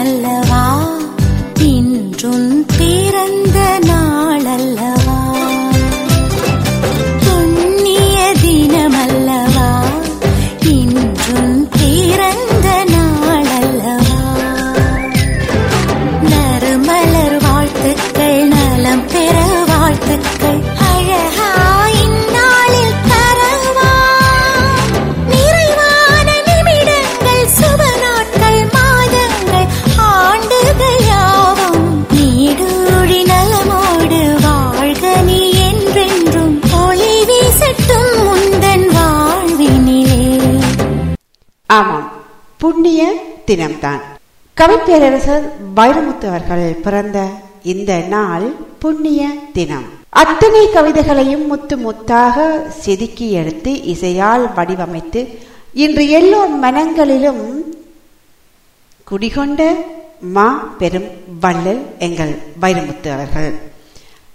தினமல்லவா இன்றும் பிறந்த புண்ணிய தினம்தான். கவிப்பேரரசர் வைரமுத்து அவர்கள் பிறந்த இந்த நாள் புண்ணிய தினம். அத்தனை கவிதைகளையும் முத்து முத்தாக செதுக்கி எடுத்து இசையால் வடிவமைத்து இன்று எல்லோர் மனங்களிலும் குடிகொண்ட மா பெரும் வள்ளல் எங்கள் வைரமுத்து அவர்கள்.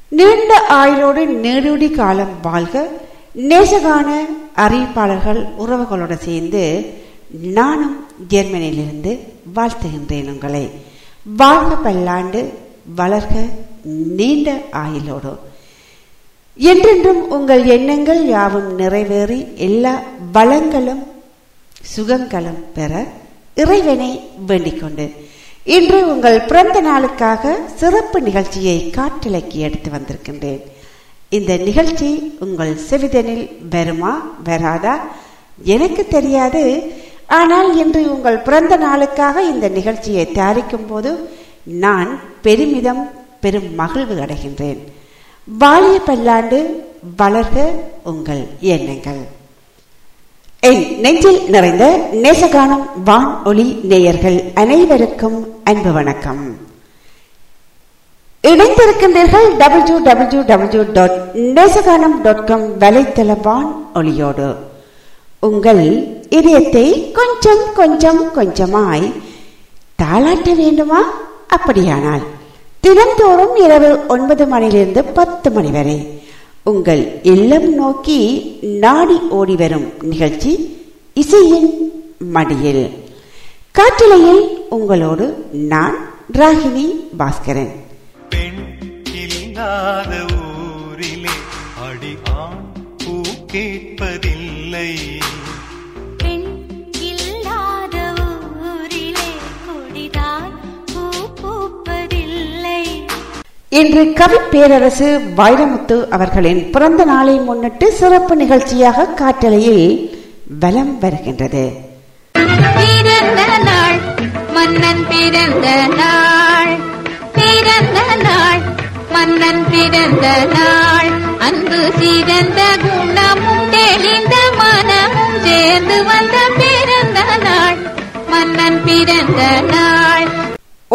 நீண்ட ஆயுளோடு நேருடி காலம் வாழ்க நேசகான அறிவிப்பாளர்கள் உறவுகளோடு சேர்ந்து நானும் ஜெர்மனியிலிருந்து வாழ்த்துகின்றேன் உங்களை. வாழ்க பல்லாண்டு வளர்க நீண்ட ஆயுளோடு. என்றென்றும் உங்கள் எண்ணங்கள் யாவும் நிறைவேறி எல்லா வளங்களும் சுகங்களும் பெற இறைவனை வேண்டிக் கொண்டு இன்று உங்கள் பிறந்த நாளுக்காக சிறப்பு நிகழ்ச்சியை காட்டிலக்கி எடுத்து வந்திருக்கின்றேன். இந்த நிகழ்ச்சி உங்கள் செவிதனில் வருமா வராதா? எனக்கு தெரியாது. ஆனால் இன்று உங்கள் பிறந்த நாளுக்காக இந்த நிகழ்ச்சியை தயாரிக்கும் போது நான் பெருமிதம் பெரும் மகிழ்வு அடைகின்றேன். வாலிய பல்லாண்டு வளர்க உங்கள் எண்ணங்கள். என் நெஞ்சில் நிறைந்த நேசகானம் வான் ஒளி நேயர்கள் அனைவருக்கும் அன்பு வணக்கம். இணைந்திருக்கின்றீர்கள் W W W dot Nesaganam dot com வலைத்தள வான் ஒளியோடு. உங்கள் இதயத்தை கொஞ்சம் கொஞ்சம் கொஞ்சமாய் தாளாட்ட வேண்டுமா? அப்படியானால் தினந்தோறும் இரவு ஒன்பது மணியிலிருந்து பத்து மணி வரை உங்கள் இல்லம் நோக்கி நாடி ஓடி வரும் நிகழ்ச்சி இசையின் மடியில். காற்றலையில் உங்களோடு நான் ராகினி பாஸ்கரன். பெண் இல்லாத ஊரிலே அடி ஆண் பூ கேட்பதில்லை. இன்று கவி பேரரசு வைரமுத்து அவர்களின் பிறந்த நாளை முன்னிட்டு சிறப்பு நிகழ்ச்சியாக காற்றலையில் வலம் வருகின்றது. பிறந்த நாள் மன்னன் பிறந்த நாள். பிறந்த நாள் மன்னன் பிறந்த நாள். அன்பு சிறந்த குணமும் தெளிந்த மனமும் சேர்ந்து வந்த பிறந்த நாள். மன்னன் பிறந்த நாள்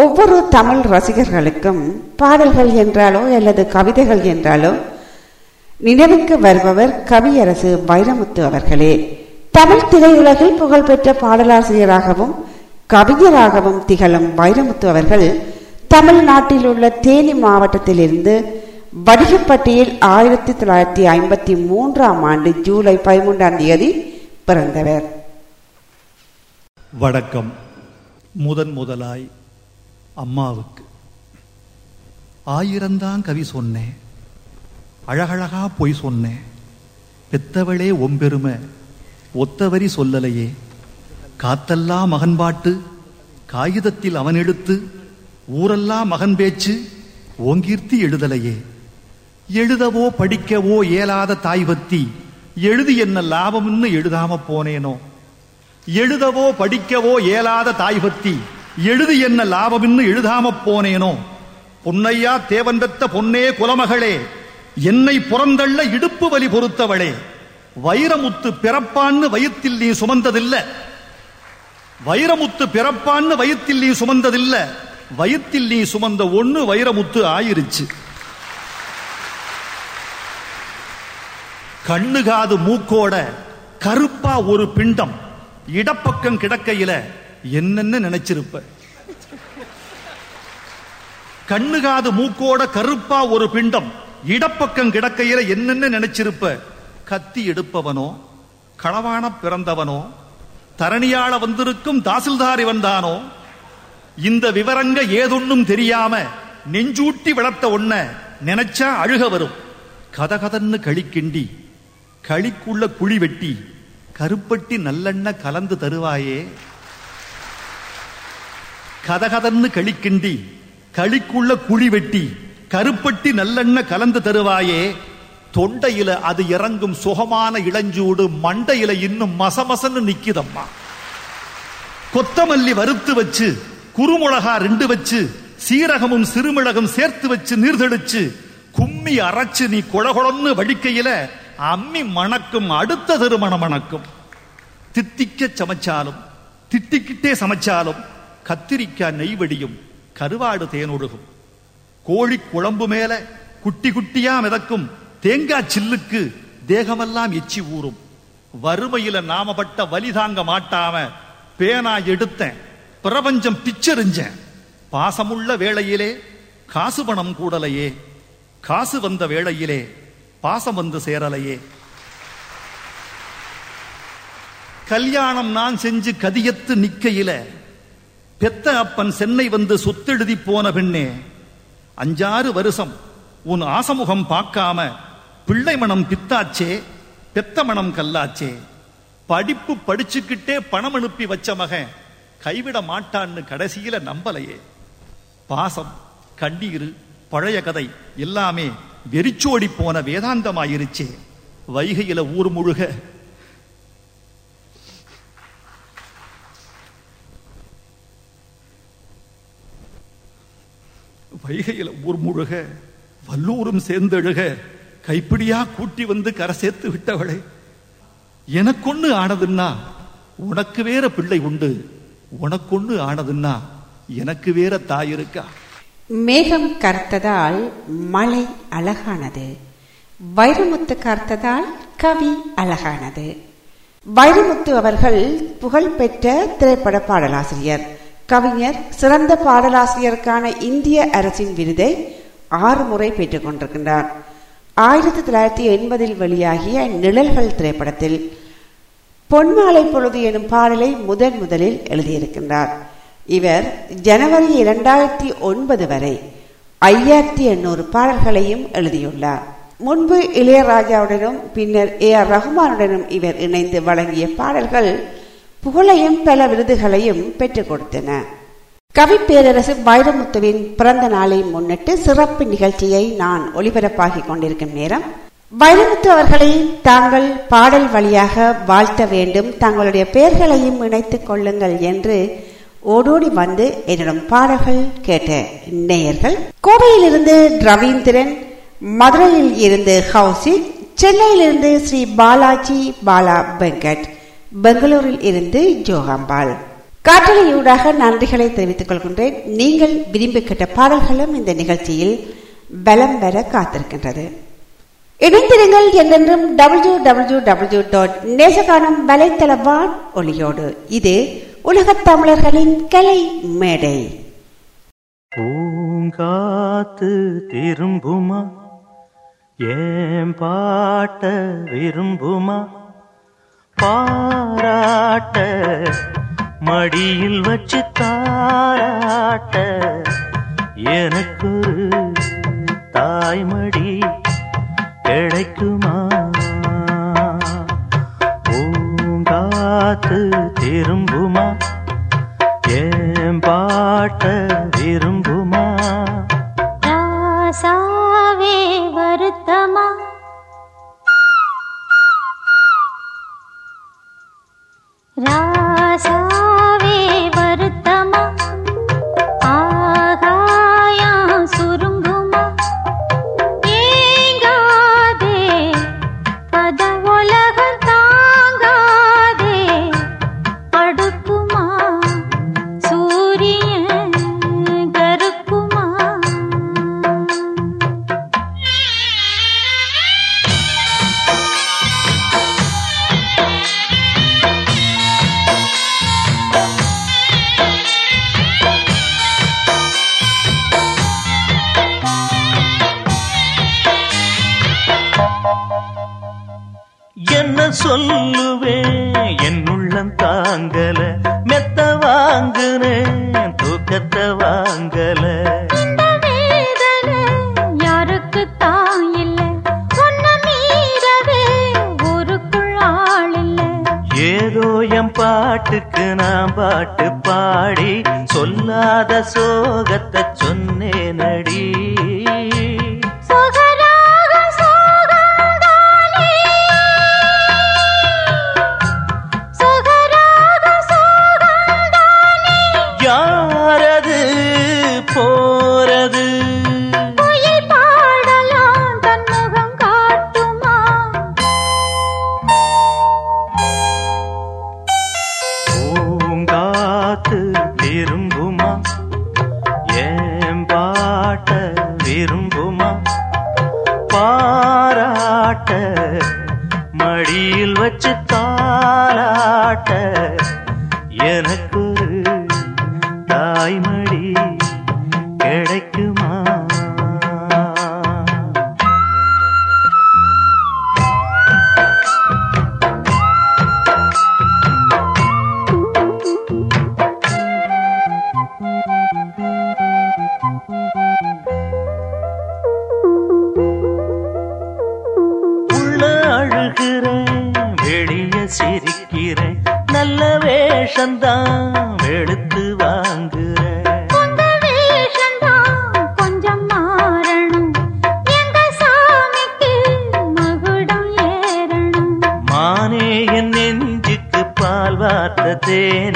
ஒவ்வொரு தமிழ் ரசிகர்களுக்கும் பாடல்கள் என்றாலோ அல்லது கவிதைகள் என்றாலோ நினைவுக்கு வருபவர் கவியரசு வைரமுத்து அவர்களே. தமிழ் திரையுலகில் புகழ்பெற்ற பாடலாசிரியராகவும் கவிஞராகவும் திகழும் வைரமுத்து அவர்கள் தமிழ்நாட்டில் உள்ள தேனி மாவட்டத்திலிருந்து வடிகப்பட்டியில் ஆயிரத்தி தொள்ளாயிரத்தி ஐம்பத்தி மூன்றாம் ஆண்டு ஜூலை பதிமூன்றாம் தேதி பிறந்தவர். வணக்கம். முதன் முதலாய் அம்மாவுக்கு. ஆயிரந்தான் கவி சொன்னேன் அழகழகா பொய் சொன்னேன் பெத்தவளே ஒம்பெருமை ஒத்தவரி சொல்லலையே காத்தெல்லாம் மகன்பாட்டு காகிதத்தில் அவன் எடுத்து ஊரெல்லாம் மகன் பேச்சு ஓங்கீர்த்தி எழுதலையே. எழுதவோ படிக்கவோ இயலாத தாய் பத்தி எழுதி என்ன லாபம்னு எழுதாம போனேனோ. எழுதவோ படிக்கவோ இயலாத தாய் பத்தி எழுது என்ன லாபமின்னு எழுதாம போனேனோ. பொன்னையா தேவன் பெத்த பொன்னே குலமகளே என்னை புறந்தள்ள இடுப்பு வலி பொறுத்தவளே. வைரமுத்து பிறப்பான்னு வயிற்றில் நீ சுமந்ததில்ல. வைரமுத்து பிறப்பான்னு வயிற்றில் நீ சுமந்ததில்ல. வயிற்றில் நீ சுமந்த ஒண்ணு வைரமுத்து ஆயிருச்சு. கண்ணு காது மூக்கோட கருப்பா ஒரு பிண்டம். இடப்பக்கம் கிடக்கையில என்னென்ன நினைச்சிருப்ப? கண்ணு காது மூக்கோட கருப்பா ஒரு பிண்டம். இடப்பக்கம் கிடக்கையில என்னென்ன நினைச்சிருப்ப? கத்தி எடுப்பவனோ களவான பிறந்தவனோ தரணியாள வந்திருக்கும் தாசில்தார் வந்தானோ இந்த விவரங்க ஏதொன்னும் தெரியாம நெஞ்சூட்டி வளர்த்த ஒன்ன நினைச்சா அழுக வரும். கதகதன்னு களிக்கிண்டி களிக்குள்ள குழி வெட்டி கருப்பட்டி நல்லெண்ண கலந்து தருவாயே. கதகதன்னு களிக்கிண்டி களிக்குள்ள குழி வெட்டி கருப்பட்டி நல்லெண்ண கலந்து தருவாயே தொண்டையில அது இறங்கும் சுகமான இளஞ்சூடு மண்டையில இன்னும் மசமசன்னு நிக்குதம்மா. கொத்தமல்லி வறுத்து வச்சு குறுமுளகா ரெண்டு வச்சு சீரகமும் சிறுமிளகும் சேர்த்து வச்சு நீர்தெளிச்சு கும்மி அரைச்சு நீ குளகுளம்னு வடிக்கையில அம்மி மணக்கும் அடுத்த திருமணம் மணக்கும் தித்திக்க சமைச்சாலும் திட்டிக்கிட்டே சமைச்சாலும் கத்திரிக்காய் நெய்வடியும் கருவாடு தேனொழுகும். கோழி குழம்பு மேல குட்டி குட்டியா மிதக்கும் தேங்காய் சில்லுக்கு தேகமெல்லாம் எச்சி ஊறும். வறுமையில நாம பட்ட வலி தாங்க மாட்டாம பேனா எடுத்தேன். பிரபஞ்சம் பிச்செறிஞ்சேன் பாசமுள்ள வேளையிலே காசு பணம் கூடலையே. காசு வந்த வேளையிலே பாசம் வந்து சேரலையே. கல்யாணம் நான் செஞ்சு கதியத்து நிக்கையில பெத்த அப்பன் சென்னை வந்து சொத்தெழுதி போன பெண்ணே அஞ்சாறு வருஷம் உன் ஆசமுகம் பார்க்காம பிள்ளை மனம் பித்தாச்சே பெத்த மனம் கல்லாச்சே. படிப்பு படிச்சுக்கிட்டே பணம் அனுப்பி வச்ச மகன் கைவிட மாட்டான்னு கடைசியில நம்பலையே. பாசம் கண்ணீர் பழைய கதை எல்லாமே வெறிச்சோடி போன வேதாந்தமாயிருச்சே. வைகையில ஊர் முழுக வைகையில் ஊர் முழுக வல்லூரும் சேர்ந்தெழுக கைப்பிடியா கூட்டி வந்து கரை சேர்த்து விட்டவளே எனக்கொன்னு ஆனதுன்னா உனக்கு வேற பிள்ளை உண்டு உனக்கொன்னு ஆனதுன்னா எனக்கு வேற தாய் இருக்கா? மேகம் கர்த்ததால் மலை அழகானது வைரமுத்து கர்த்ததால் கவி அழகானது. வைரமுத்து அவர்கள் புகழ்பெற்ற திரைப்பட பாடலாசிரியர். கவிஞர் சிறந்த பாடலாசிரியருக்கான இந்திய அரசின் விருதை ஆறு முறை பெற்றுக் கொண்டிருக்கின்றார். ஆயிரத்தி தொள்ளாயிரத்தி எண்பதில் வெளியாகிய நிழல்கள் திரைப்படத்தில் பொன்மாலை பொழுது எனும் பாடலை முதன் முதலில் எழுதியிருக்கின்றார். இவர் ஜனவரி இரண்டாயிரத்தி ஒன்பது வரை ஐயாயிரத்தி எண்ணூறு பாடல்களையும் எழுதியுள்ளார். முன்பு இளையராஜாவுடனும் பின்னர் ஏ ஆர் ரகுமானுடனும் இவர் இணைந்து வழங்கிய பாடல்கள் புகழையும் பல விருதுகளையும் பெற்றுக் கொடுத்தன. கவி பேரரசு வைரமுத்துவின் பிறந்த நாளை முன்னிட்டு சிறப்பு நிகழ்ச்சியை நான் ஒளிபரப்பாகிக் கொண்டிருக்கும் நேரம். வைரமுத்து அவர்களை தாங்கள் பாடல் வழியாக வாழ்த்த வேண்டும் தங்களுடைய பெயர்களையும் இணைத்துக் கொள்ளுங்கள் என்று ஓடோடி வந்து என்னிடம் பாடல்கள் கேட்ட நேயர்கள். கோவையிலிருந்து ரவீந்திரன் மதுரையில் இருந்து ஹவுசி சென்னையிலிருந்து ஸ்ரீ பாலாஜி பாலா வெங்கட் பெங்களூரில் இருந்து ஜோகாம்பாள் காற்றலையூடாக நன்றிகளை தெரிவித்துக் கொள்கின்றேன். நீங்கள் விரும்பி கேட்ட பாடல்களும் இந்த நிகழ்ச்சியில் பலம் பெற காத்திருக்கின்றது. இணைந்திருங்கள் என்றென்றும் டபிள்யூ டபிள்யூ டபிள்யூ டாட் நேசகானம் வலைத்தள வான் ஒளியோடு. இது உலகத் தமிழர்களின் கலை மேடை. பூங்காத்து திரும்புமா? ஏன் பாட்ட விரும்புமா? பாராட்ட மடியில் வச்சு தாராட்ட எனக்கு தாய்மடி கிடைக்குமா? பூங்காத்து திரும்புமா? ஏன் பாட்ட விரும்புமா? ராசாவே ராசாவே você.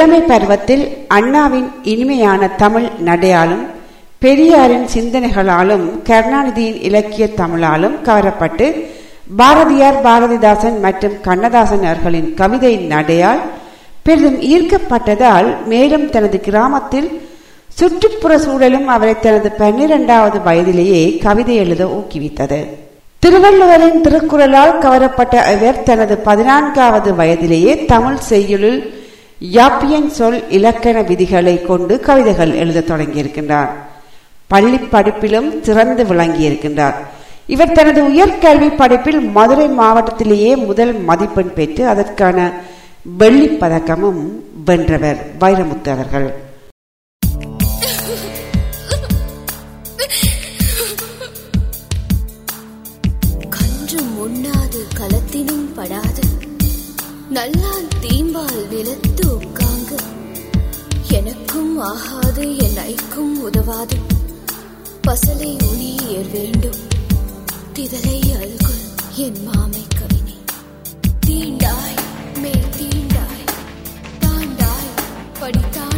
இளமை பருவத்தில் அண்ணாவின் இனிமையான தமிழ் நடையாலும் பெரியாரின் சிந்தனைகளாலும் கருணாநிதியின் இலக்கிய தமிழாலும் கவரப்பட்டு பாரதியார் பாரதிதாசன் மற்றும் கண்ணதாசன் அவர்களின் கவிதை நடையால் பெரிதும் ஈர்க்கப்பட்டதால் மேலும் தனது கிராமத்தில் சுற்றுப்புற சூழலும் அவரை தனது பன்னிரெண்டாவது வயதிலேயே கவிதை எழுத ஊக்குவித்தது. திருவள்ளுவரின் திருக்குறளால் கவரப்பட்ட இவர் தனது பதினான்காவது வயதிலேயே தமிழ் செய்யுளில் யாப்பியன் சொல் இலக்கண விதிகளை கொண்டு கவிதைகள் எழுதத் தொடங்கியிருக்கின்றார். பள்ளி படிப்பிலும் சிறந்து விளங்கியிருக்கின்றார். இவர் தனது உயர்கல்வி படிப்பில் மதுரை மாவட்டத்திலேயே முதல் மதிப்பெண் பெற்று அதற்கான வெள்ளி பதக்கமும் வென்றவர் வைரமுத்து அவர்கள். நல்லான் தீம்பால் விலத்து உட்காங்க. எனக்கும் ஆகாது என் ஐக்கும் உதவாது. பசலை உனியர் வேண்டும். திதலை அல்குல் என் மாமை கவினி. தீண்டாய் மேல் தீண்டாய் தாண்டாய் படித்தாய்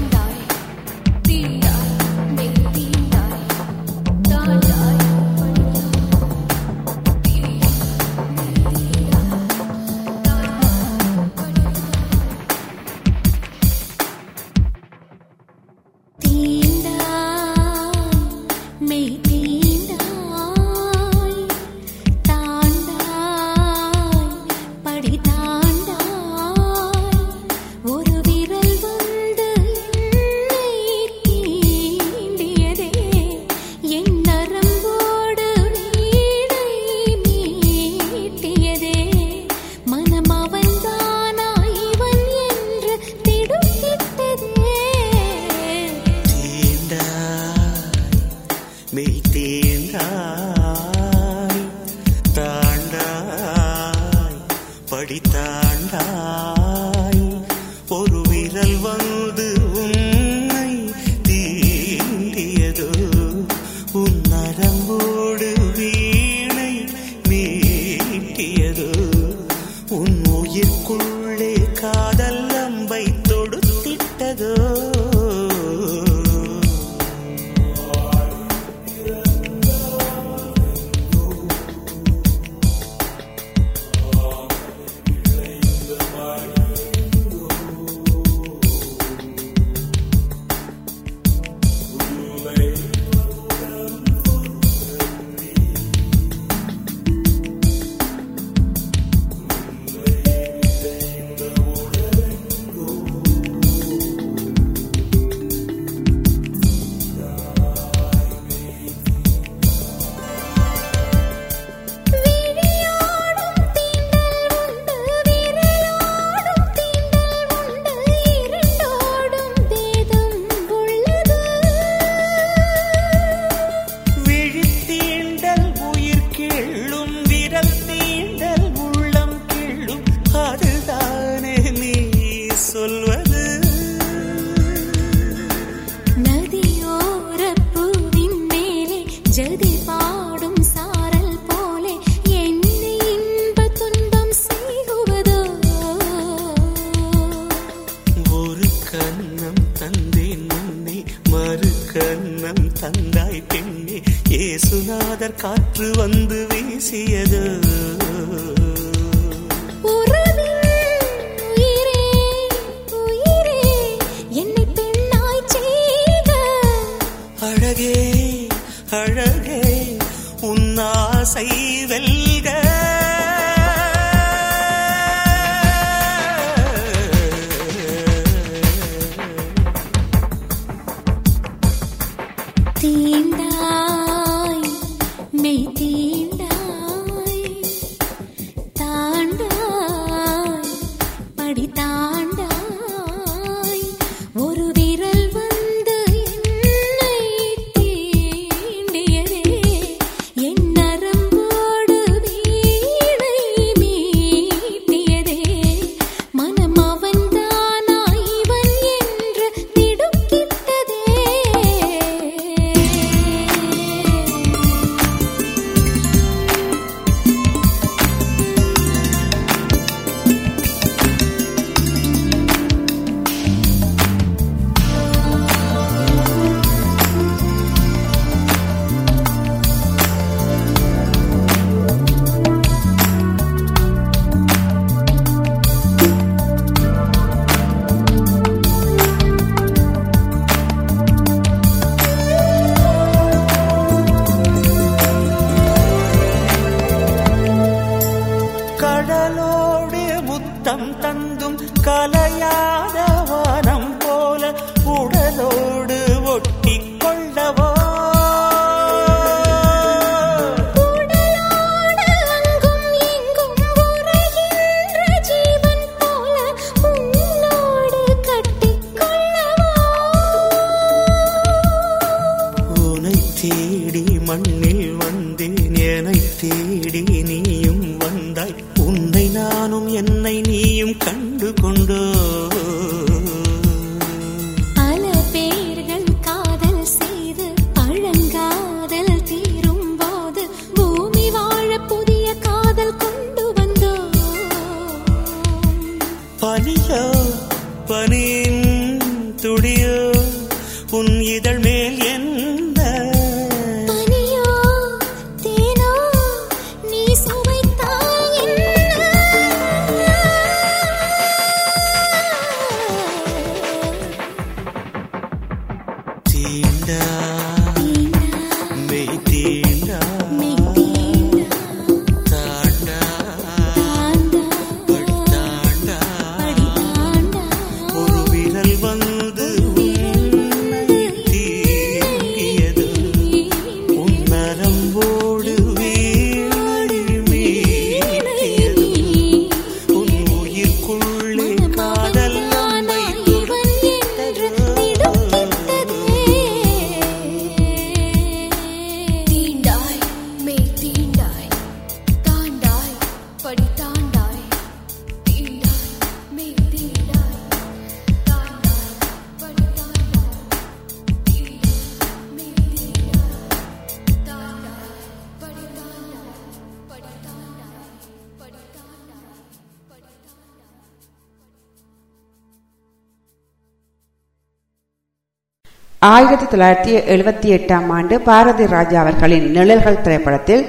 ஆயிரத்தி தொள்ளாயிரத்தி எழுபத்தி எட்டாம் ஆண்டு பாரதி ராஜா அவர்களின் நிழல்கள் திரைப்படத்தில்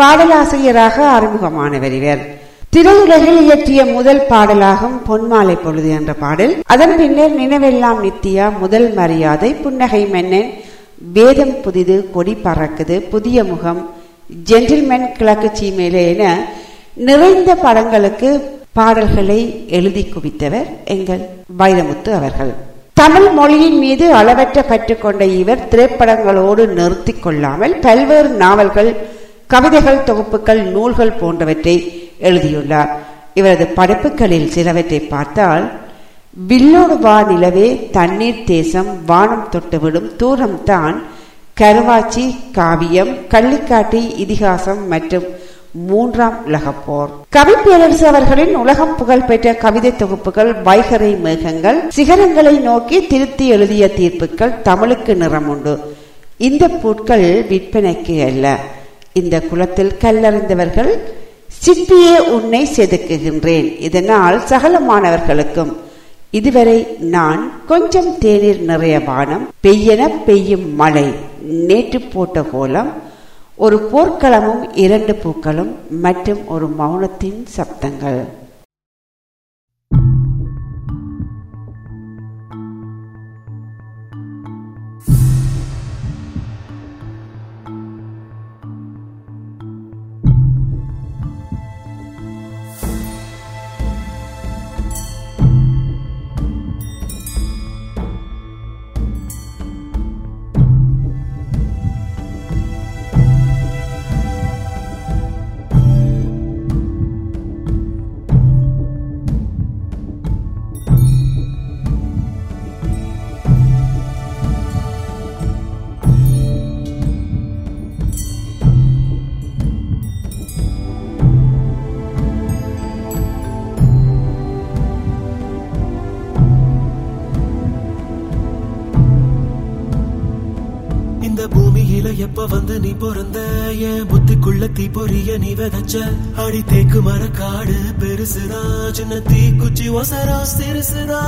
பாடலாசிரியராக அறிமுகமானவர் இவர். திரையுலகில் இயற்றிய முதல் பாடலாகும் பொன்மாலை பொழுது என்ற பாடல். அதன் பின்னர் நினைவெல்லாம் நித்தியா முதல் மரியாதை புன்னகை மன்னன் வேதம் புதிது கொடி பறக்குது புதிய முகம் ஜென்டில்மேன் கிழக்கு சீமேலே என நிறைந்த படங்களுக்கு பாடல்களை எழுதி குவித்தவர் எங்கள் வைரமுத்து அவர்கள். தமிழ் மொழியின் மீது அளவற்ற பற்று கொண்ட இவர் திரைப்படங்களோடு நிறுத்தி கொள்ளாமல் பல்வேறு நாவல்கள் கவிதைகள் தொகுப்புகள் நூல்கள் போன்றவற்றை எழுதியுள்ளார். இவரது படைப்புகளில் சிலவற்றை பார்த்தால் வில்லோடு வா நிலவே தண்ணீர் தேசம் வானம் தொட்டுவிடும் தூரம்தான் கருவாச்சி காவியம் கள்ளிக்காட்டி இதிகாசம் மற்றும் மூன்றாம் உலகப் போர். பேரரசு அவர்களின் உலகம் புகழ்பெற்ற கவிதை தொகுப்புகள் வைகரை மேகங்கள் சிகரங்களை நோக்கி திருத்தி எழுதிய தீர்ப்புகள் தமிழுக்கு நிறம் உண்டு. இந்த பூட்கள் விற்பனைக்கு அல்ல. இந்த குளத்தில் கல்லறிந்தவர்கள் சிற்பியே உன்னை செதுக்குகின்றேன். இதனால் சகல மாணவர்களுக்கும் இதுவரை நான் கொஞ்சம் தேநீர் நிறைய வானம் பெய்யென பெய்யும் மழை நேற்று போட்ட கோலம் ஒரு போர்க்களமும் இரண்டு பூக்களும் மற்றும் ஒரு மௌனத்தின் சப்தங்கள். பொரிய நீ வெதச்ச அடி தேக்கு மரக்காடு பெருசுதா சின்ன தீ குச்சி ஒசரா சிறுசுதா.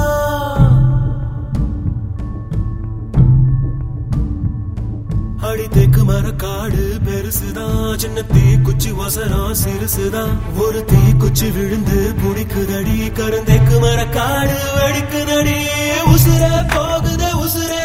அடி தேக்கு மரக்காடு பெருசுதா சின்ன தீ குச்சி ஒசரா சிறுசுதா. ஒரு தீ குச்சி விழுந்து புடிக்குதடி கருந்தேக்கு மரக்காடு காடு வெடிக்குதடி. உசுர போகுத உசுரே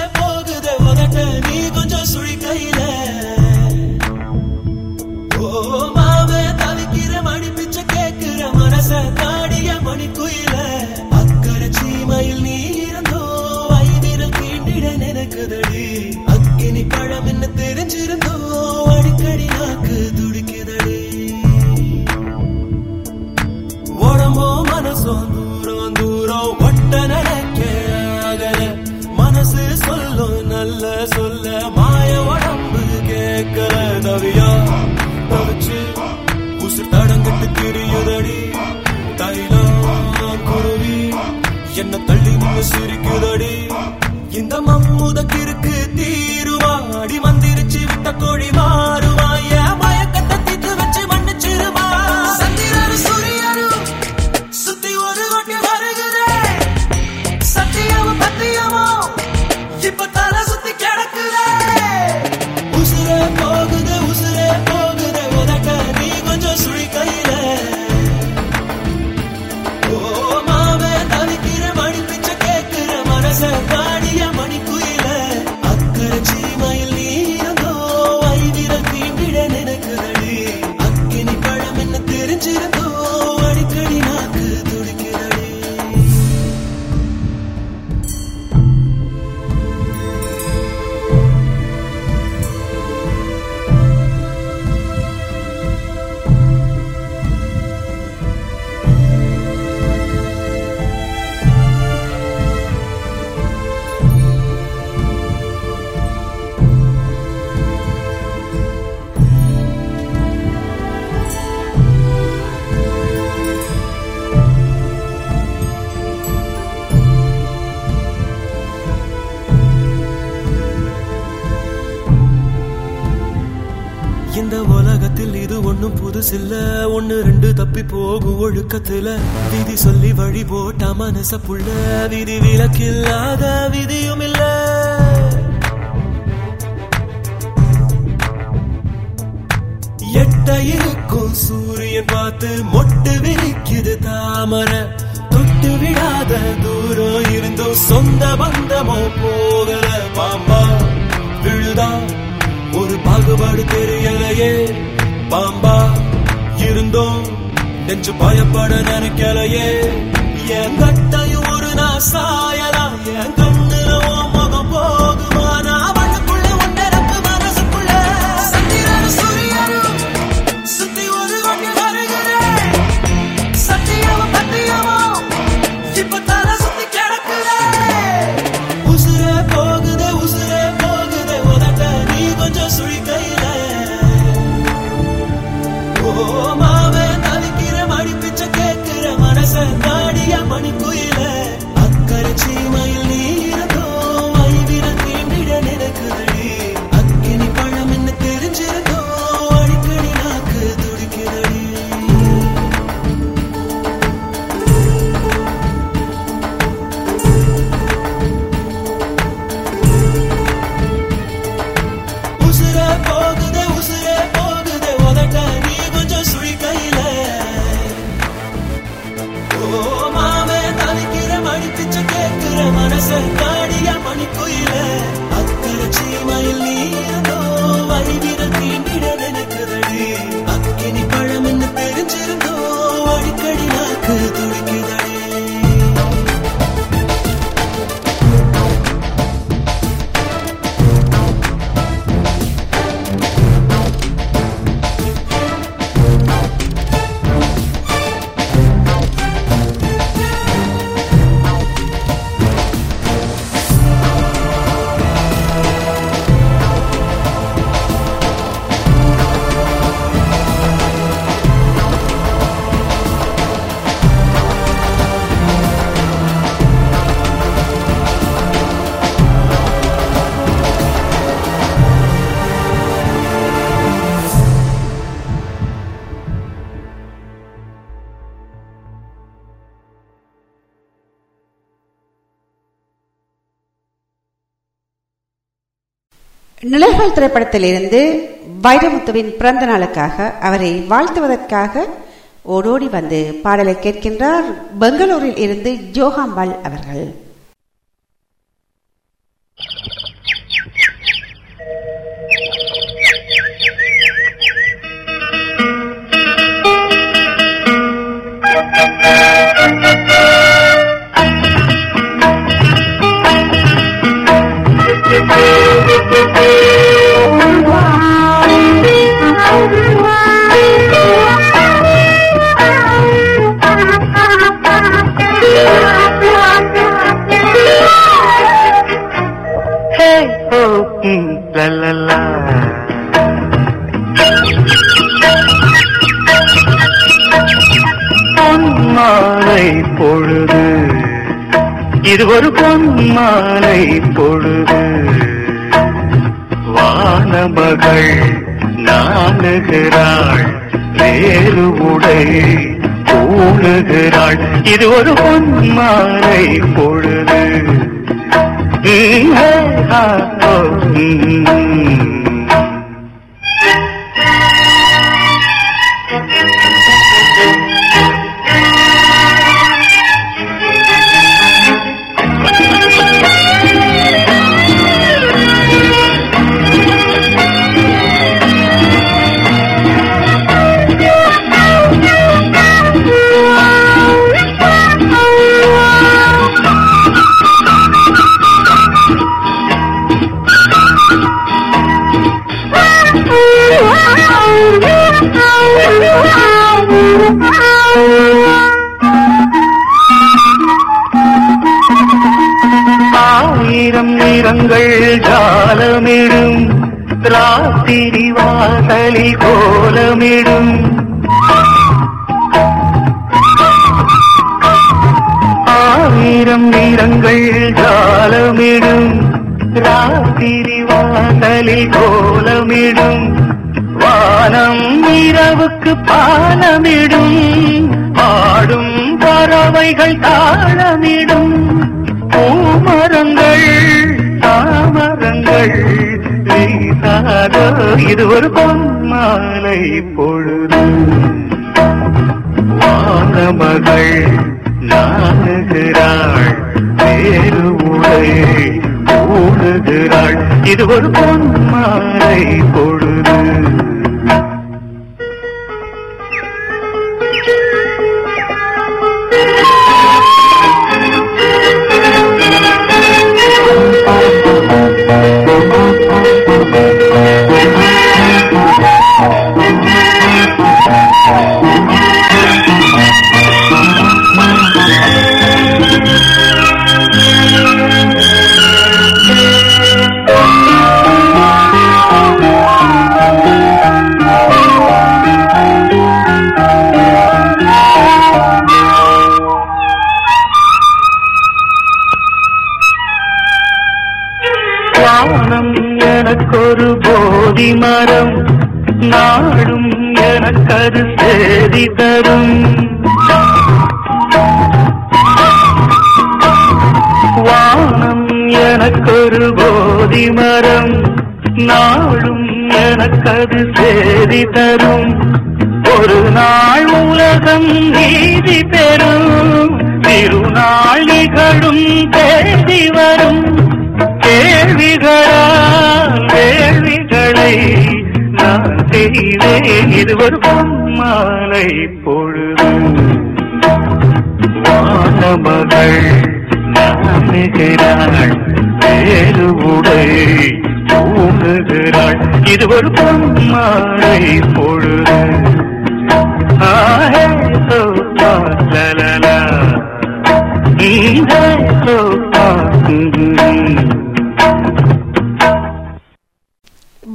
கசப்புள்ள விதி விலக்கில்லாத விதியும் இல்ல எட்ட இருக்கும் சூரியன் பார்த்து மொட்டு விரிக்குது தாமரை. தொட்டு விடாத தூரம் இருந்தும் சொந்த பந்தமோ போகல பாம்பா. விழுதான் ஒரு பாகுபாடு தெரியலையே. பாம்பா இருந்தோம். நெஞ்சு பயப்பட நினைக்கலையே. என் கட்டையும் ஒரு நான் நிழல்கள் திரைப்படத்திலிருந்து வைரமுத்துவின் பிறந்த நாளுக்காக அவரை வாழ்த்துவதற்காக ஓடோடி வந்து பாடலை கேட்கின்றார் பெங்களூரில் இருந்து ஜோகாம்பால் அவர்கள். பொழுது. இது ஒரு பொன்மாலை பொழுது. வானமகள் நாணுகிறாள் வேறு உடை பூணுகிறாள் இது ஒரு பொன்மாலை பொழுது. ஆ ஹே, ஜாலமிடும். ராத்திரி வாசலில் கோலமிடும். ஆயிரம் நிறங்கள் ஜாலமிடும். ராத்திரி வாசலில் கோலமிடும். வானம் இரவுக்கு பாலமிடும். பாடும் பறவைகள் தாளமிடும். பூமரங்கள் தாமரங்கள் வீசாத இது ஒரு பொன்மாலை பொழுது. வானமகள் நாணுகிறாள் வேறு உடை ஓடுகிறாள் இது ஒரு பொன்மாலை பொழுது. வானம் போதி மரம் நாடும் எனக்கது சேதி தரும். வானம் எனக்கொரு போதி மரம் நாளும் எனக்கது சேதி தரும். ஒரு நாள் உலகம் நீதி பெறும் திருநாள் நிகழும் தேதி வரும். கேள்விகளா கேள்விகளை நான் செய்வேன். இது ஒரு பொன்மாலை பொழுது. வானமகள் நாணுகிறாள் வேறு உடை தூங்குகிறாள். இது ஒரு பொன்மாலை பொழுது. ஆஹே சோப்பா லலலா இங்கே சோப்பா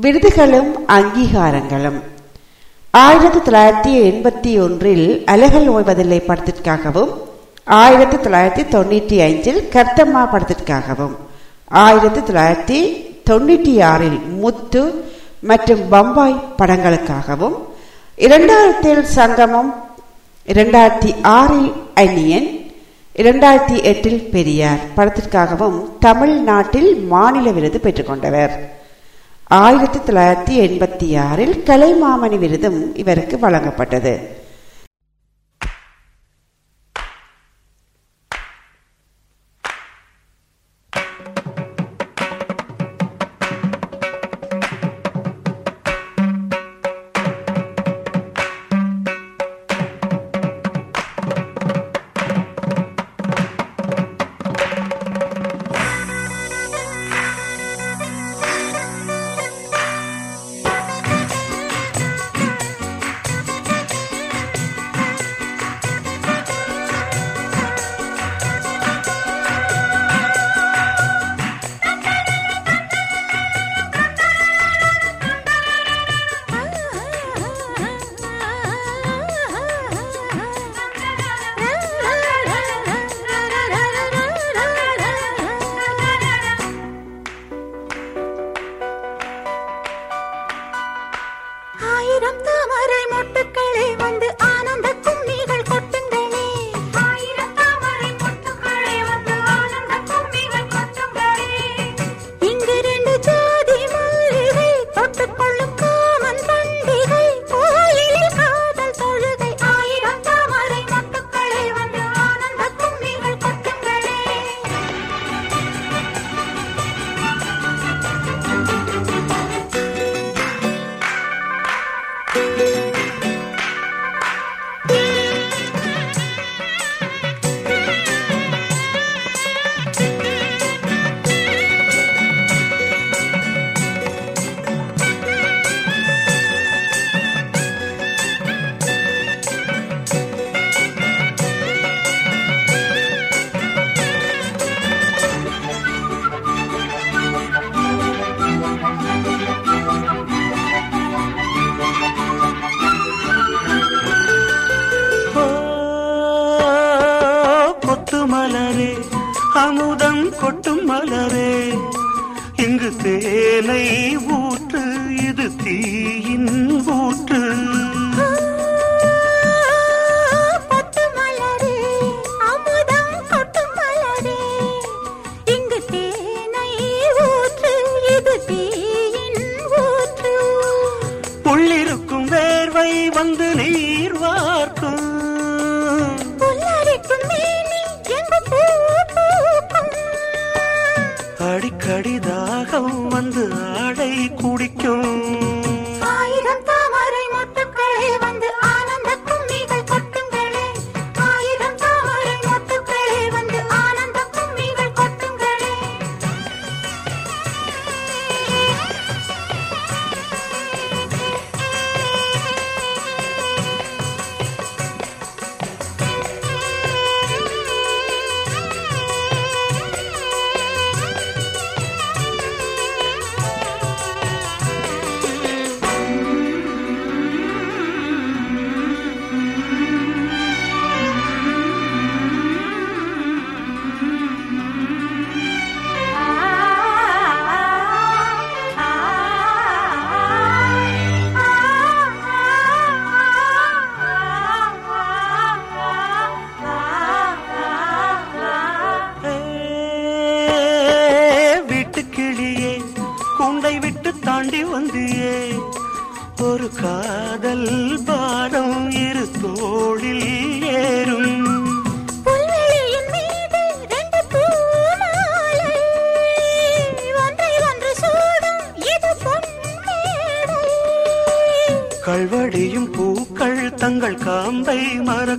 விருதுகளும் அங்கீகாரங்களும். ஆயிரத்தி தொள்ளாயிரத்தி எண்பத்தி ஒன்றில் அலகல் ஓய்வதில்லை படத்திற்காகவும் ஆயிரத்தி தொள்ளாயிரத்தி தொண்ணூற்றி ஐந்தில் கர்த்தம்மா படத்திற்காகவும் ஆயிரத்தி தொள்ளாயிரத்தி தொண்ணூற்றி ஆறில் முத்து மற்றும் பம்பாய் படங்களுக்காகவும் இரண்டாயிரத்தில் சங்கமம் இரண்டாயிரத்தி ஆறில் அன்னியன் இரண்டாயிரத்தி எட்டில் பெரியார் படத்திற்காகவும் தமிழ்நாட்டில் மாநில விருது பெற்றுக்கொண்டவர். ஆயிரத்தி தொள்ளாயிரத்தி எண்பத்தி ஆறில் கலைமாமணி விருதும் இவருக்கு வழங்கப்பட்டது.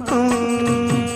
Oh.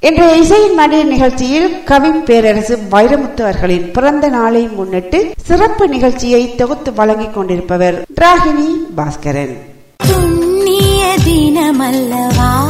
இன்றைய இசையின் மனித நிகழ்ச்சியில் கவி பேரரசு வைரமுத்து அவர்களின் பிறந்த நாளை முன்னிட்டு சிறப்பு நிகழ்ச்சியை தொகுத்து வழங்கிக் கொண்டிருப்பவர் ராகினி பாஸ்கரன். துண்ணிய தினமல்லவா?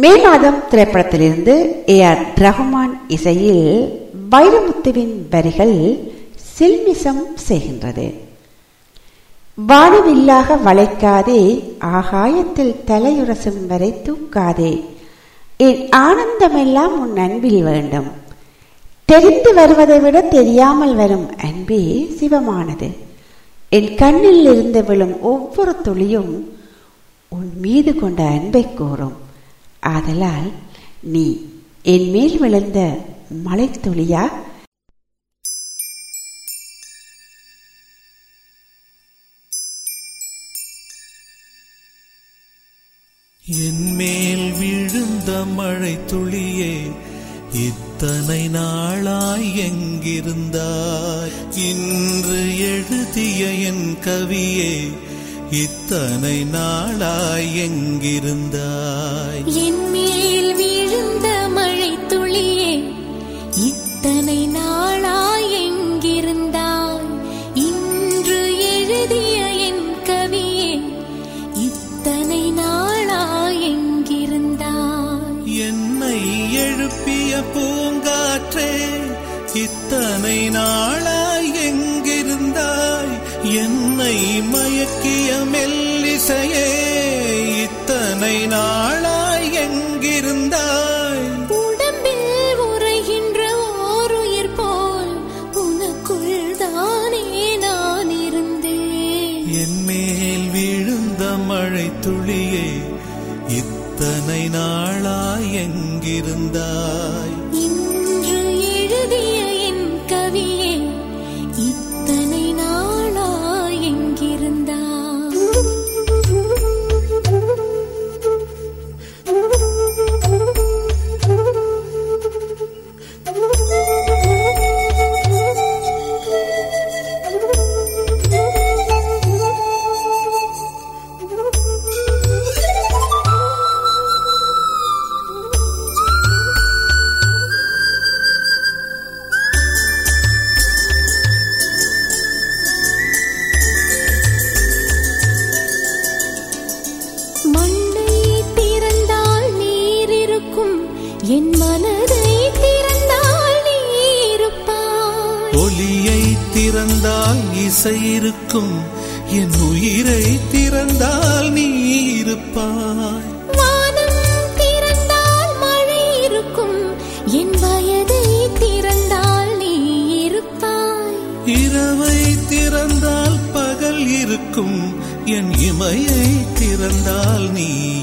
மே மாதம் திரைப்படத்திலிருந்து ஏ ஆர் ரகுமான் இசையில் வைரமுத்துவின் வரிகள் சில்மிசம் செய்கின்றது. வானவில்லாக வளைக்காதே ஆகாயத்தில் தலையுரசும் வரை தூக்காதே. என் ஆனந்தமெல்லாம் உன் அன்பில் வேண்டும். தெரிந்து வருவதை விட தெரியாமல் வரும் அன்பே சிவமானது. என் கண்ணில் இருந்து விழும் ஒவ்வொரு துளியும் உன் மீது கொண்ட அன்பை கூறும். ஆதலால் நீ என் மேல் விழுந்த மலைத்துளியா என் மேல் விழுந்த மழை துளியே இத்தனை நாளாய் எங்கிருந்தாய்? இன்று எழுதிய என் கவியே இத்தனை நாளாய் எங்கிருந்தாய்? என் மேல் விழுந்த மழை துளியே இத்தனை நாளாய் எங்கிருந்தாய்? இன்று எழுதிய என் கவியே இத்தனை நாளாய் எங்கிருந்தாய்? என்னை எழுப்பிய பூங்காற்றே இத்தனை நாளாய் எங்கிருந்தாய்? என்னை மயக்கிய மெல்லிசையே இத்தனை நாளாய் எங்கிருந்தாய்? உடம்பில் உறைகின்ற ஓருயிர் போல் உனக்குள் தானே நான் இருந்தேன். என் மேல் விழுந்த மழை துளியே இத்தனை நாளாய் எங்கிருந்தாய்? இருக்கும். என் உயிரை திறந்தால் நீ இருப்பாய். என் வயதை திறந்தால் நீ இரவை திறந்தால் பகல் இருக்கும். என் இமையை திறந்தால் நீ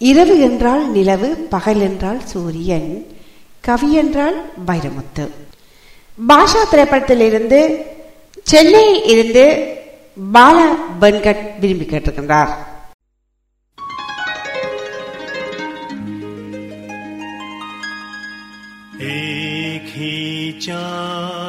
இரவு என்றால் நிலவு பகல் என்றால் சூரியன் கவி என்றால் வைரமுத்து. பாஷா திரைப்படத்திலிருந்து சென்னையில் இருந்து பாலா பென்கட் விரும்பி கேட்டிருக்கின்றார். एक ही चांद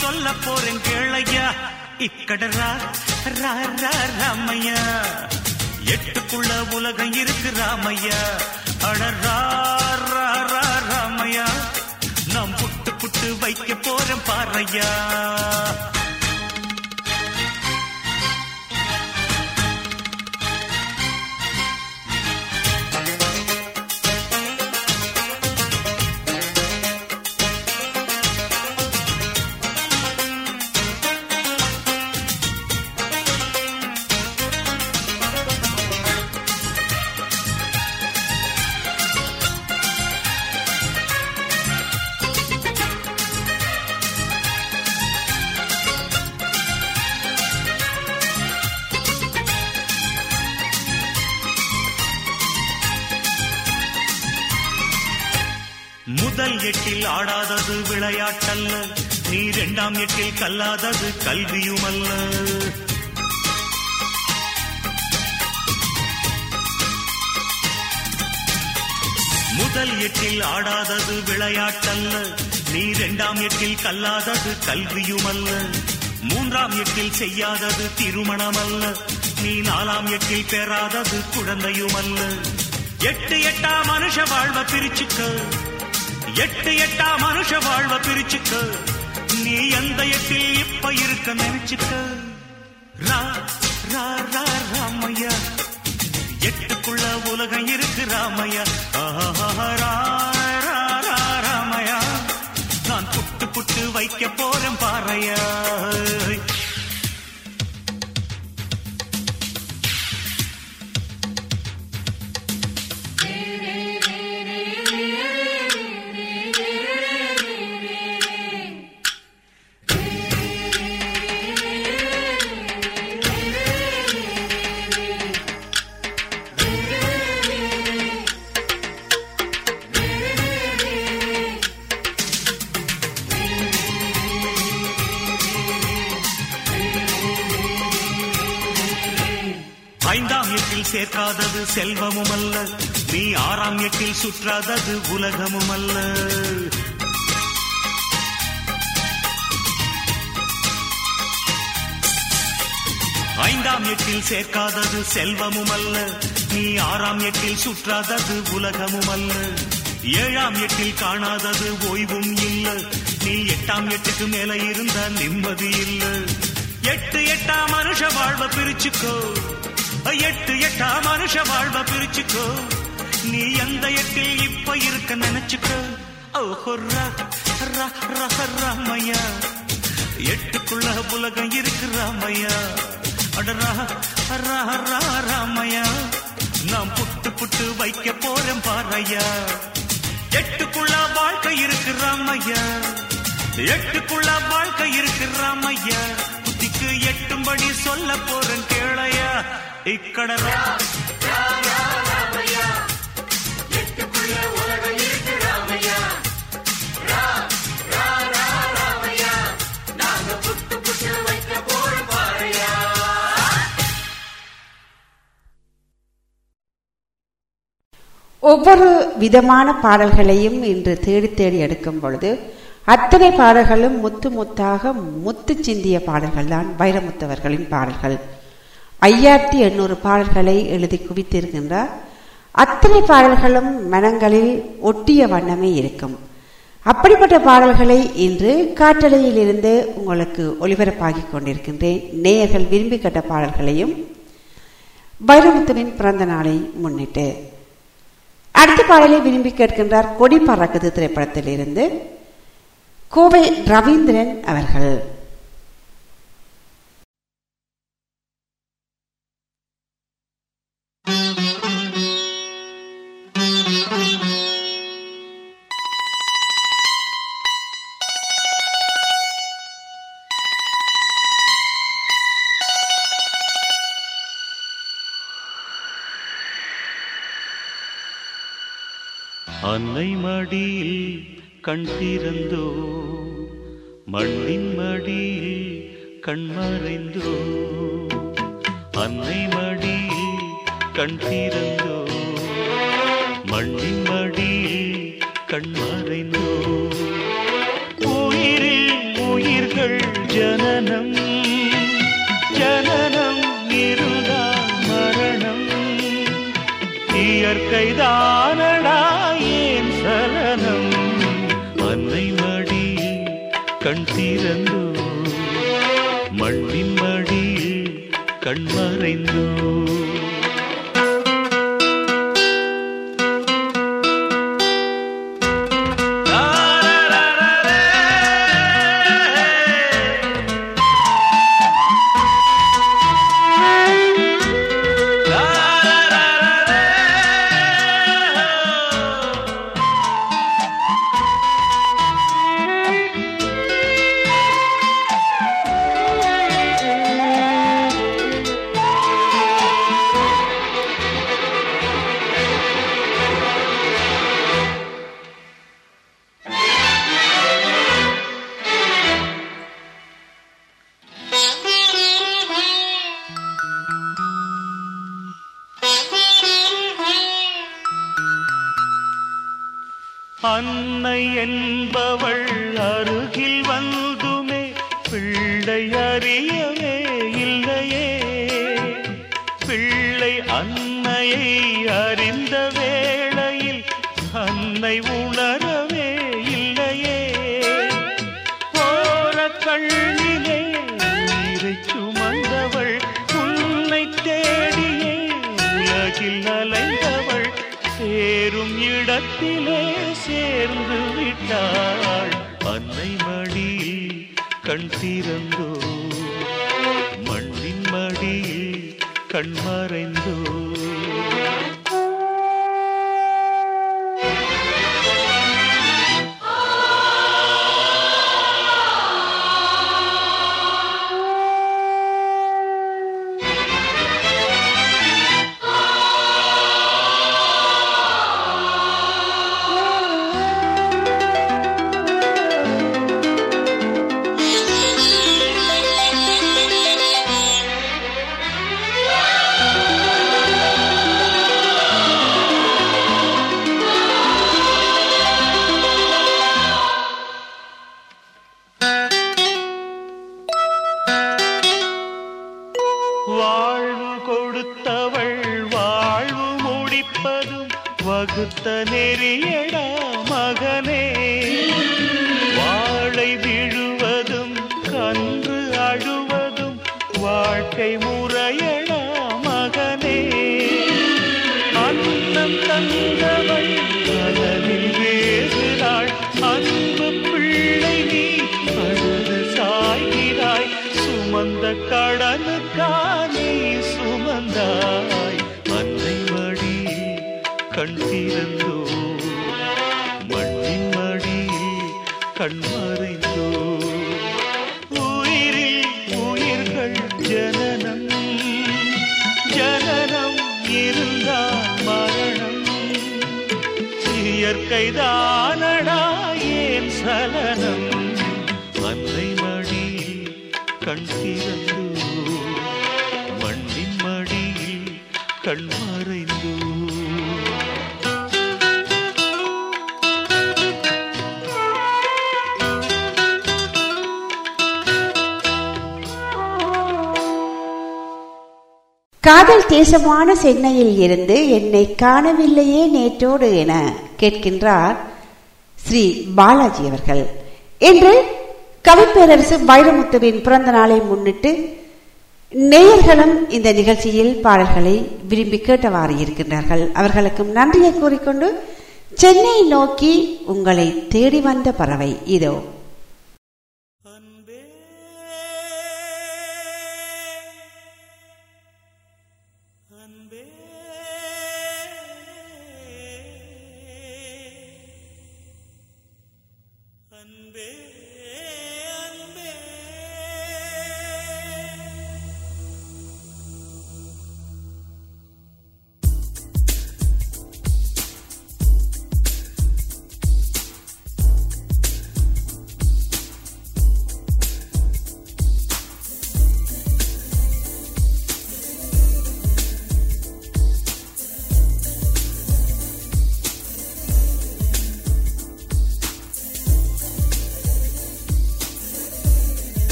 சொல்ல போறேன் கேளையா? இக்கடரா ரா ரா ராமையா? எட்டுக்குள்ள உலகம் இருக்கு ராமையா? அடரா ரா ரா ராமையா? நாம் புட்டு புட்டு வைக்க போறேன் பாறையா? அல்லாதது கல்வியும் அல்ல முதல் எட்டில் ஆடாதது விளையாட்டல்ல. நீ இரண்டாம் எட்டில் கல்லாதது கல்வியுமல்ல. மூன்றாம் எட்டில் செய்யாதது திருமணம் அல்ல நீ நாலாம் எட்டில் பெறாதது குழந்தையுமல்ல. எட்டு எட்டா மனுஷ வாழ்வ பிரிச்சுக்க. எட்டு எட்டா மனுஷ வாழ்வ பிரிச்சுக்க. நீ எந்த எட்டில் இப்ப இருக்க நினைச்சுக்க. ரா ரா ரா ராமையா. எட்டுக்குள்ள உலகம் இருக்கு ராமையா. ரா ரா ராமையா. நான் புட்டு புட்டு வைக்க போறேன் பாறையா. செல்வமும் அல்ல நீ ஆறாம் எட்டில் சுற்றாதது உலகமும் அல்ல ஐந்தாம் எட்டில் சேர்க்காதது செல்வமும் அல்ல நீ ஆறாம் எட்டில் சுற்றாதது உலகமும் அல்ல ஏழாம் எட்டில் காணாதது ஓய்வும் இல்ல. நீ எட்டாம் எட்டுக்கு மேல இருந்த நிம்மதி இல்ல. எட்டு எட்டாம் மனுஷ வாழ்வ பிரிச்சுக்கோ. எட்டு எட்டா மனுஷ வாழ்வ பிரிச்சுக்கோ. நீ எந்த எட்டில் இப்ப இருக்க நினைச்சுக்கோ. ராமையா எட்டுக்குள்ள உலகம் இருக்கு ராமையா அடரா ராமையா நாம் புட்டு புட்டு வைக்க போறேன் பாறையா எட்டுக்குள்ள வாழ்க்கை இருக்கு ராமையா எட்டுக்குள்ள வாழ்க்கை இருக்கு ராமையா எட்டும்படி சொல்ல போறேன் கேளையா. இக்கடரா ஒவ்வொரு விதமான பாடல்களையும் இன்று தேடி தேடி எடுக்கும் பொழுது அத்தனை பாடல்களும் முத்து முத்தாக முத்து சிந்திய பாடல்கள் தான் வைரமுத்தவர்களின் பாடல்கள். ஐயாயிரத்தி எண்ணூறு பாடல்களை எழுதி குவித்திருக்கின்றார். அத்தனை பாடல்களும் மனங்களில் ஒட்டிய வண்ணமே இருக்கும். அப்படிப்பட்ட பாடல்களை இன்று காற்றலையிலிருந்து உங்களுக்கு ஒளிபரப்பாகிக் கொண்டிருக்கின்றேன். நேயர்கள் விரும்பி கட்ட பாடல்களையும் வைரமுத்துவின் பிறந்த நாளை முன்னிட்டு. அடுத்த பாடலை விரும்பி கேட்கின்றார் கொடி பறக்குது திரைப்படத்திலிருந்து. கோவை ரவீந்திரன் அவர்கள். அன்னை மடியில் கண் திறந்தோ மண்ணின் மடியில் கண் மறைந்தோ அன்னை மடியில் கண் திறந்தோ மண்ணின் மடியில் கண் மறைந்தோ உயிரில் உயிர்கள் ஜனனம் ஜனனம் இருந்தால் மரணம். இயற்கைதானடா கண் திறந்தோ மண்ணின் மடியில் கண் மறைந்தோ அன்னை என்பவள் அருகில் வந்துமே பிள்ளை அறியவே கண் திறந்தோ. மண்ணின் மடியில் கண்மறைந்தோ கண் திறந்தோ மண்ணின் மடியில் கண் மறைந்து. காதல் தேசமான சென்னையில் இருந்து என்னை காணவில்லையே நேற்றோடு என கேட்கின்றார் ஸ்ரீ பாலாஜி அவர்கள். என்று கவிப்பேரரசு வைரமுத்துவின் பிறந்த நாளை முன்னிட்டு நேயர்களும் இந்த நிகழ்ச்சியில் பாடல்களை விரும்பி கேட்டவாறு இருக்கின்றார்கள். அவர்களுக்கும் நன்றியை கூறிக்கொண்டு சென்னை நோக்கி உங்களை தேடி வந்த பறவை இதோ.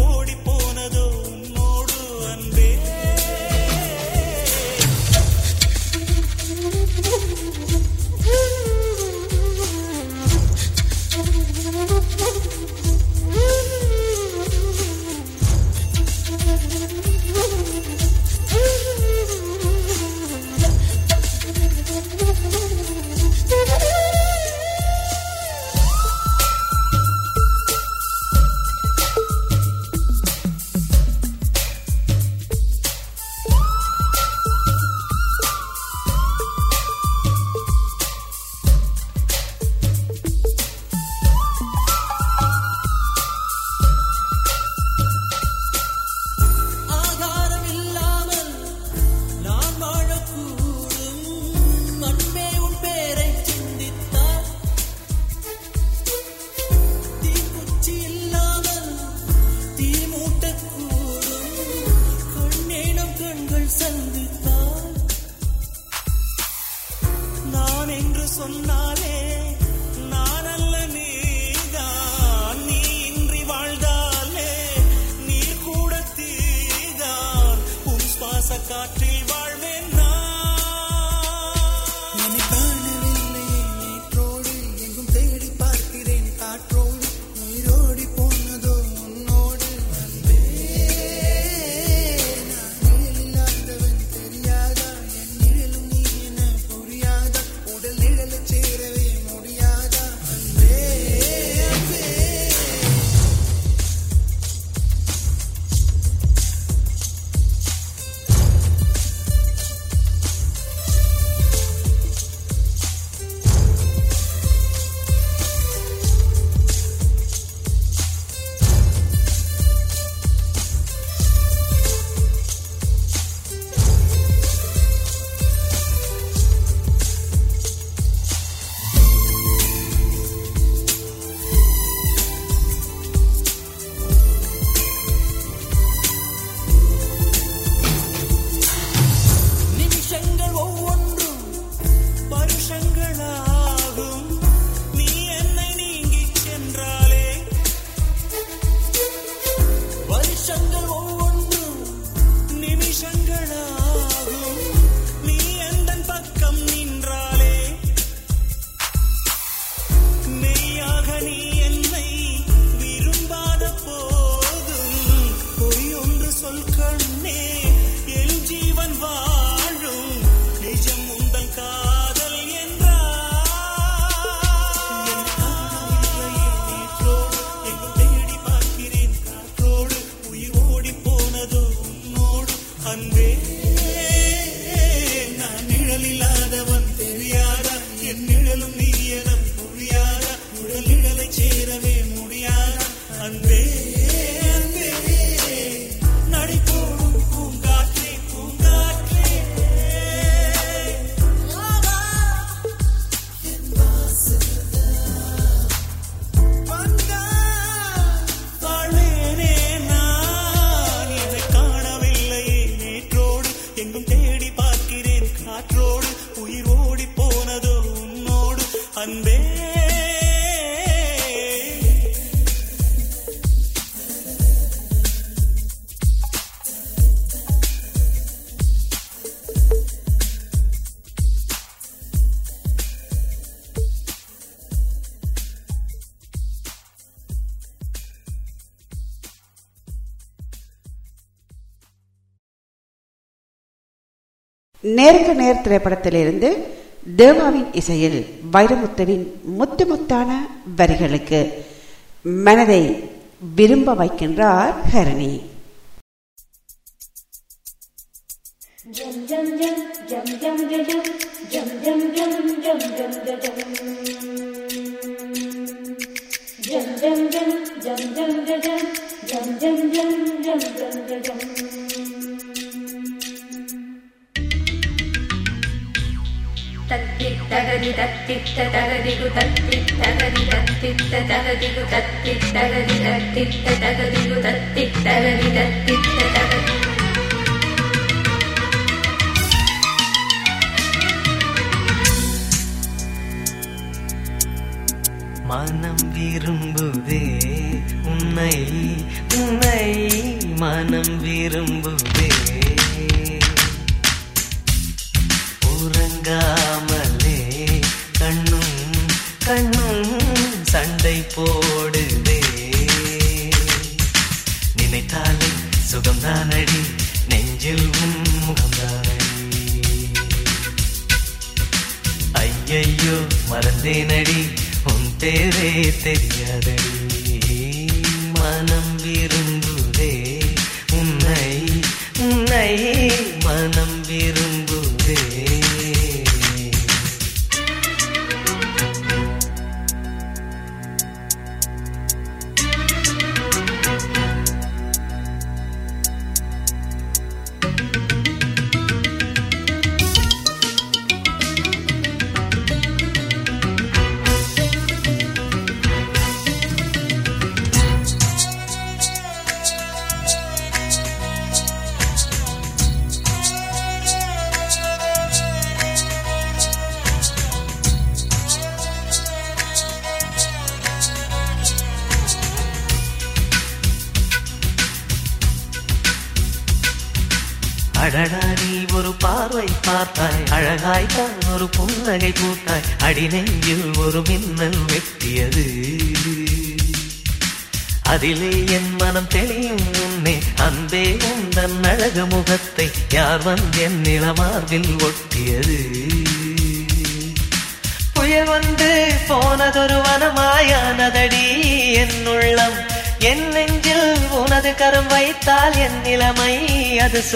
ஓடி நேர் திரைப்படத்திலிருந்து தேவாவின் இசையில் வைரமுத்துவின் முத்து முத்தான வரிகளுக்கு மனதை விரும்ப வைக்கின்றார் ஹரணி தகதி தத்தித்த தகதிகு தத்தித்தகதி தத்தித்த தகதிகு தத்தித்தகதி தத்தித்த தகதிகு தத்தித்தகதி தத்தித்த தகதி மனம் விரும்புதே உன்னை உன்னை மனம் விரும்புதே மறந்தேனடி உன் பேரே தெரியாதடி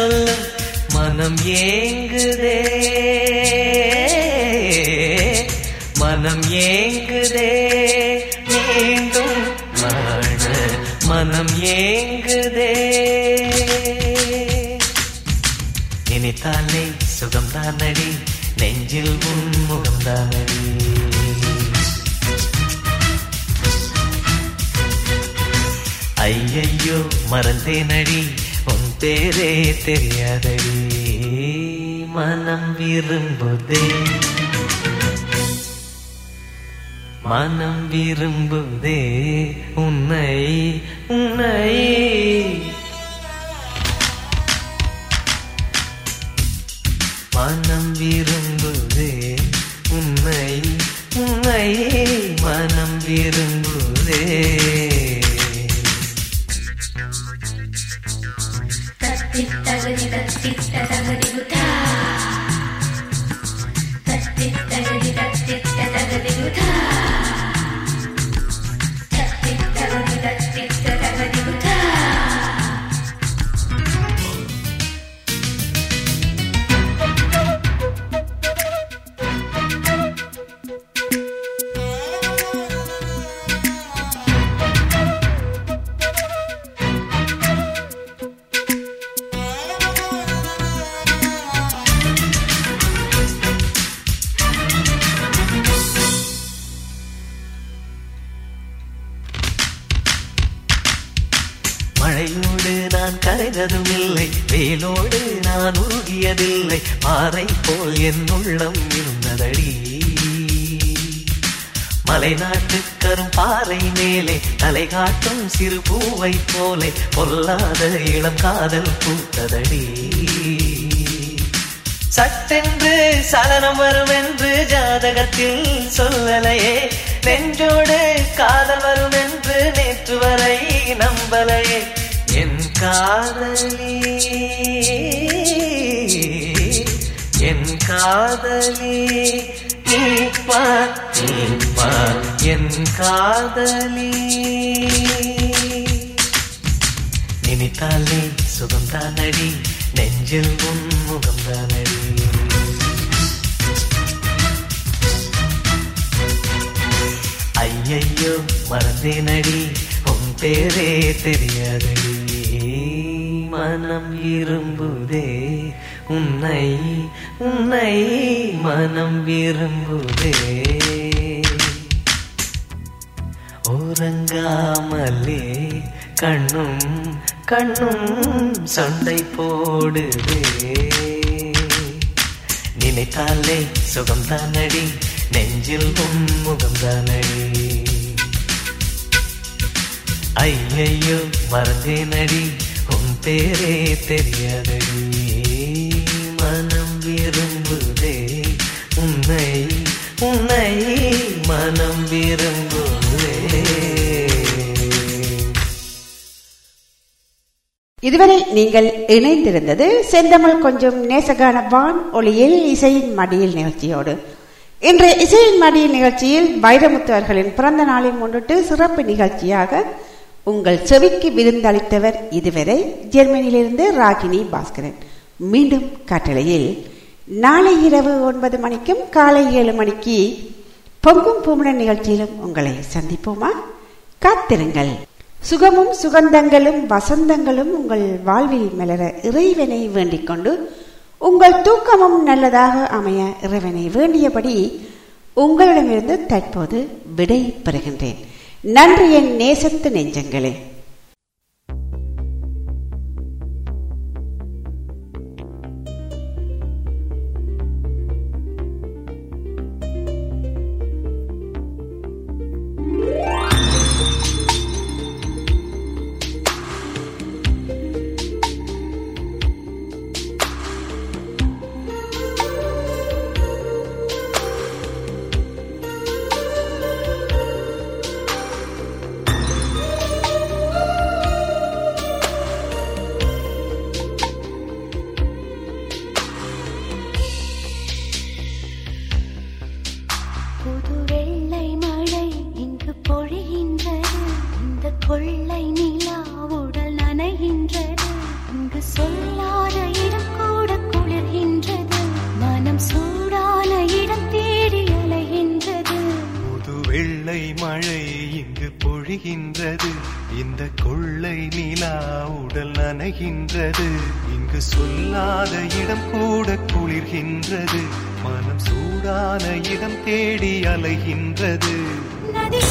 சொல்ல மனம் ஏங்குதே. மனம் ஏங்குதே. மீண்டும் வாழ மனம் ஏங்குதே. நினைத்தாலே சுகம்தானடி நெஞ்சில் உன் முகம்தானடி. ஐயையோ மறந்தேனடி உன் பேரே தெரியாதடி. மனம் விரும்புதே. மனம் விரும்புதே. உன்னை உன்னை. மனம் விரும்புதே. சிறு பூவை போலே பொல்லாத இளம் காதல் பூத்ததடி. சட்டென்று சலனம் வரும் என்று ஜாதகத்தில் சொல்லலையே. நெஞ்சோடு காதல் வரும் என்று நேற்று வரை நம்பலையே. என் காதலி என் காதலி நீ பார் என் காதலி. நினைத்தாலே சுகம்தானடி நெஞ்சில் உன் முகம்தானடி ஐயையோ மறந்தேனடி உன் பேரே தெரியாதடி. மனம் விரும்புதே உன்னை உன்னை மனம் விரும்புதே. உறங்காமலே கண்ணும் கண்ணும் சண்டை போடுது. நினைத்தாலே சுகம்தானடி நெஞ்சில் உன் முகம்தானடி. ஐயையோ மறந்தேனடி உன் பேரே தெரியாதடி. மனம் விரும்புதே உன்னை உன்னை மனம் விரும்பு இதுவரை நீங்கள் இணைந்திருந்தது செந்தமிழ் கொஞ்சம் நேசகான வான் ஒளியில் இசையின் மடியில் நிகழ்ச்சியோடு. இன்றைய இசையின் மடியில் நிகழ்ச்சியில் வைரமுத்து அவர்களின் பிறந்த நாளை முன்னிட்டு சிறப்பு நிகழ்ச்சியாக உங்கள் செவிக்கு விருந்தளித்தவர் இதுவரை ஜெர்மனியிலிருந்து ராகினி பாஸ்கரன். மீண்டும் கட்டளையில் நாளை இரவு ஒன்பது மணிக்கும் காலை ஏழு மணிக்கு பொங்கும் பூமுடன் நிகழ்ச்சியிலும் உங்களை சந்திப்போமா? காத்திருங்கள். சுகமும் சுகந்தங்களும் வசந்தங்களும் உங்கள் வாழ்வில் மலர இறைவனை வேண்டிக் கொண்டு உங்கள் தூக்கமும் நல்லதாக அமைய இறைவனை வேண்டியபடி உங்களிடமிருந்து தற்போது விடை பெறுகின்றேன். நன்றி என் நேசத்து நெஞ்சங்களே. கொள்ளை நிலா உடல் நனைகின்றது இங்கு சொல்லாத இடம் கூட குளிர்கின்றது. மனம் சூடான இடம் தேடி அலைகின்றது. புது வெள்ளை மழை இங்கு பொழிகின்றது. இந்த கொள்ளை நிலா உடல் நனைகின்றது இங்கு சொல்லாத இடம் கூட குளிர்கின்றது. மனம் சூடான இடம் தேடி அலைகின்றது. நதி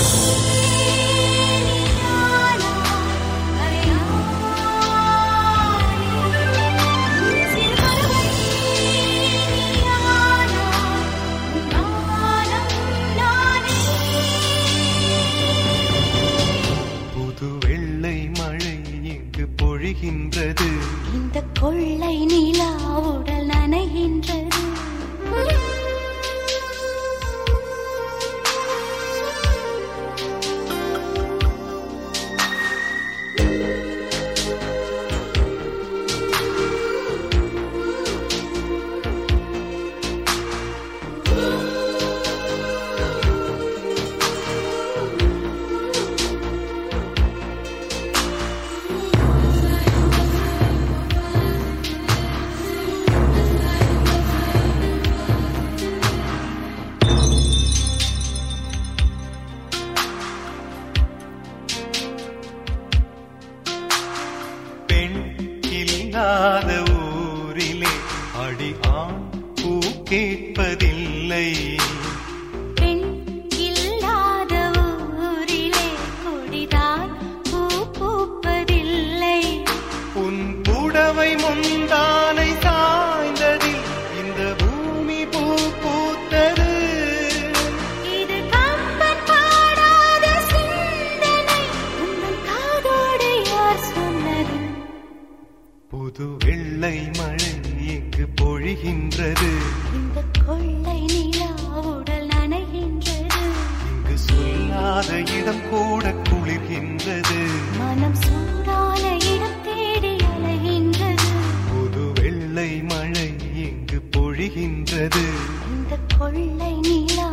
கூட குளிர்கின்றது. மனம் சூடான இடம் தேடி அலைகின்றது. புது வெள்ளை மழை இங்கு பொழிகின்றது. இந்த கொள்ளை நிலா